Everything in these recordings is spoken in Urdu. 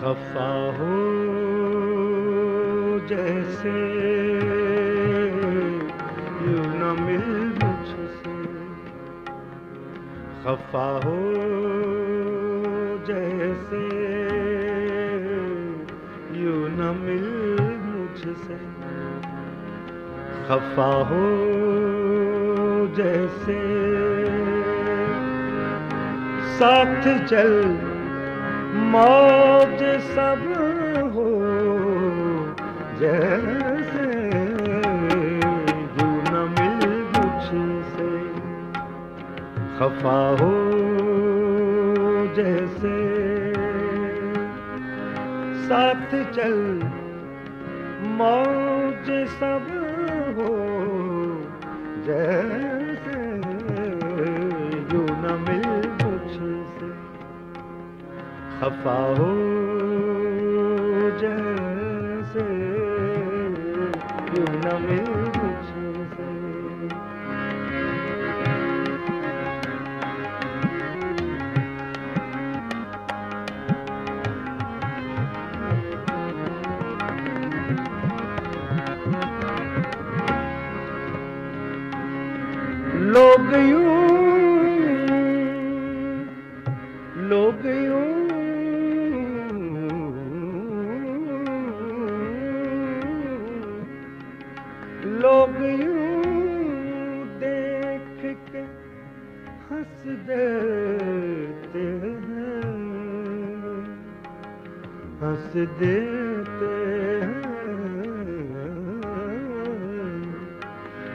خفا ہو جیسے یوں نہ مل مجھ سے۔ خفا ہو جیسے یوں نہ مل مجھ سے۔ خفا ہو جیسے ساتھ چل موج سب ہو جیسے یوں نہ مل مجھ سے، خفا ہو جیسے۔ ساتھ چل موج سب ہو جیسے۔ خفا ہو جیسے کیوں نہ مل لوگ یوں دیکھ کے ہنس دیتے ہیں ہنس دیتے ہیں۔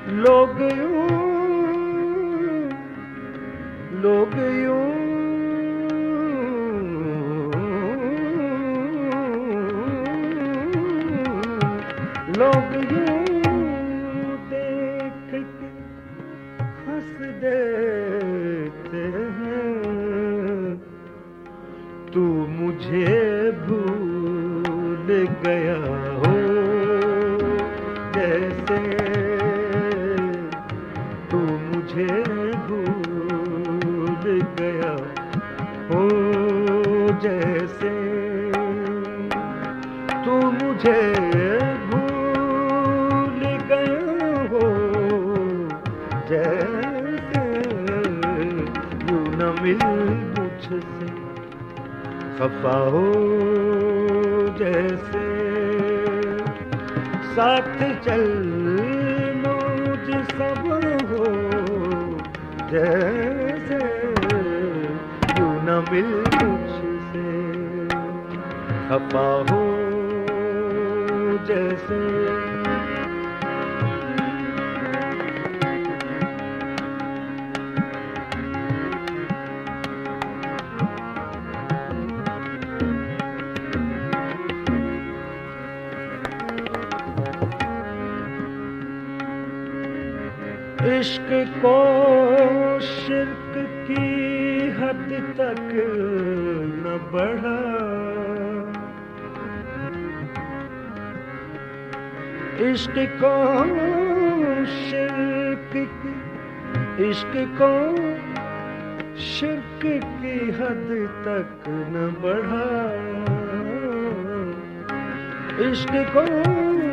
لوگ یوں لوگ تو مجھے بھول گیا ہو۔ جیسے تو مجھے بھول گیا ہو۔ جیسے تو مجھے بھول گیا ہو۔ جیسے یوں نہ مل مجھ سے۔ خفا ہو جیسے۔ ساتھ چل موج سب ہو جیسے۔ یوں نہ مل مجھ سے۔ خفا ہو جیسے۔ عشق کو شرک کی حد تک نہ بڑھا۔ عشق کو شرک کی عشق کو شرک کی حد تک نہ بڑھا۔ عشق کو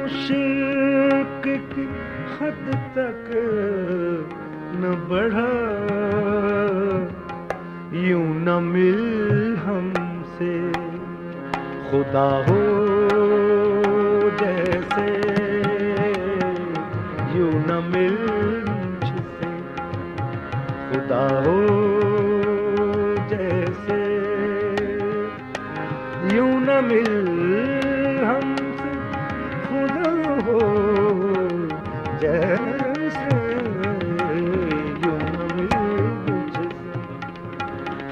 شرک کی حد تک بڑھا، یوں نہ مل ہم سے۔ خدا ہو جیسے، یوں نہ مل مجھ سے۔ خدا ہو جیسے، یوں نہ مل ہم سے۔ خدا ہو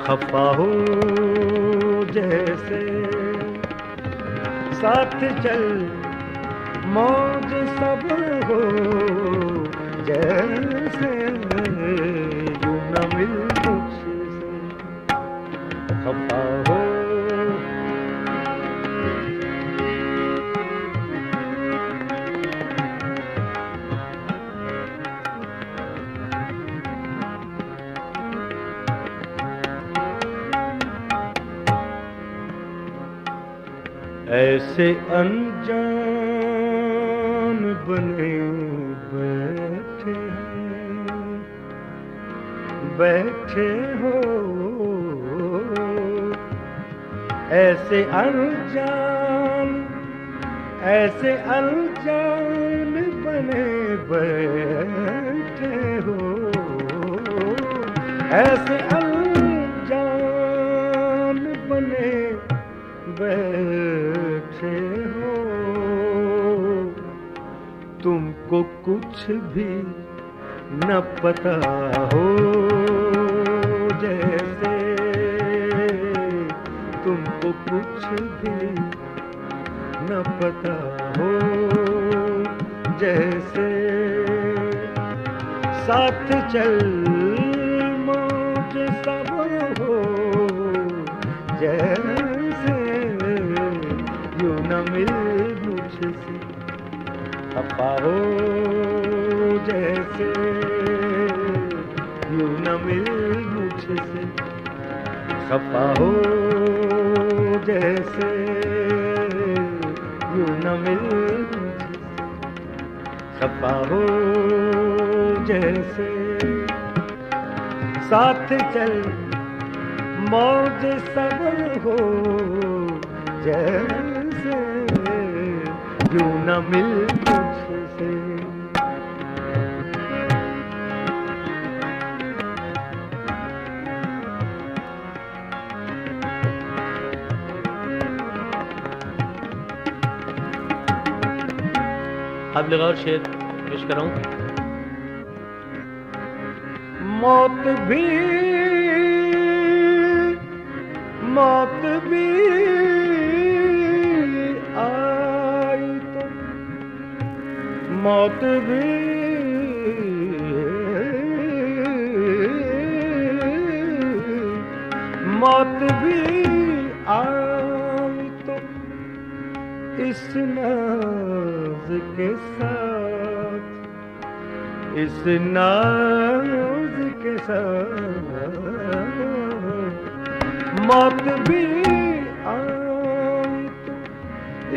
خفا ہوں جیسے۔ ساتھ چل، موج سب ہو جیسے۔ یوں نہ مل مجھ سے۔ خفا ایسے انجان بنے بیٹھے بیٹھے ہو۔ ایسے انجان ایسے انجان بنے بیٹھے ہو۔ ایسے انجان تم کو کچھ بھی نہ پتا ہو جیسے تم کو کچھ بھی نہ پتا ہو جیسے ساتھ چل موج سب ہو جیسے خفا ہو جیسے یوں نہ مل مجھ سے۔ خفا ہو جیسے یوں نہ مل مجھ سے۔ خفا ہو جیسے ساتھ چل موج سب ہو جیسے یوں نہ مل اب لگا اور شیر پیش کر رہا ہوں۔ موت بھی موت بھی آئی تو۔ موت بھی۔ موت بھی آئی۔ اس ناز کے ساتھ، اس ناز کے ساتھ موت بھی آئی تو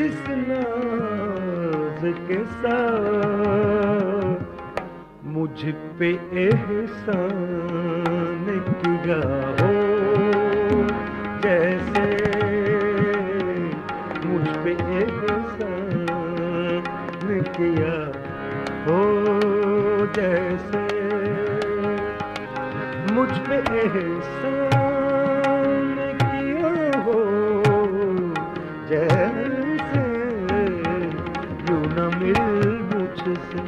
اس ناز کے ساتھ مجھ پہ احسان کیا ہو پہ احسان کیا ہو جیسے مجھ پہ احسان کیا ہو جیسے یوں نہ مل مجھ سے،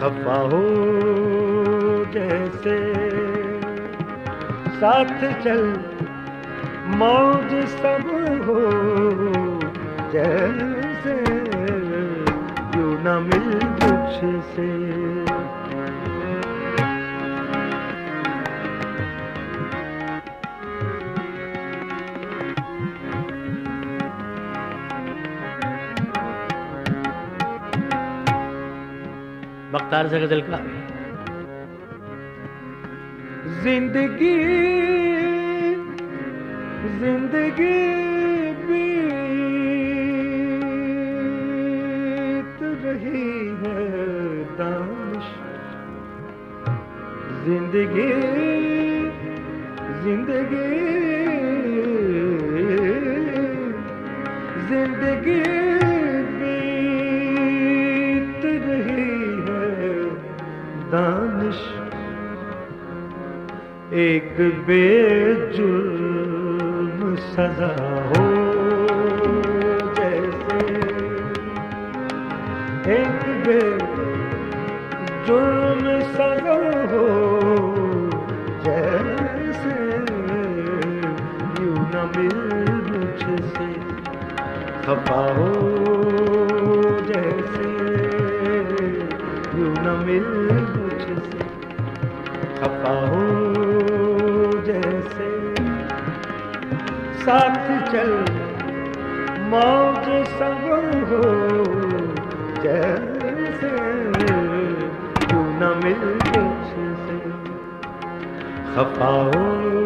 خفا ہو جیسے، ساتھ چل، موج سب ہو جیسے یوں نہ مل مجھ سے۔ بختار سے غزل کا۔ زندگی زندگی۔ زندگی زندگی۔ زندگی بیت رہی ہے، دانش۔ ایک بے جرم سزا ہو جیسے۔ ایک بے جرم یوں مجھ سے خفا ہو جیسے یوں نہ مل مجھ سے خفا ہو جیسے ساتھ چل موج سب ہو جیسے کیوں نہ مل مجھ سے خفا ہو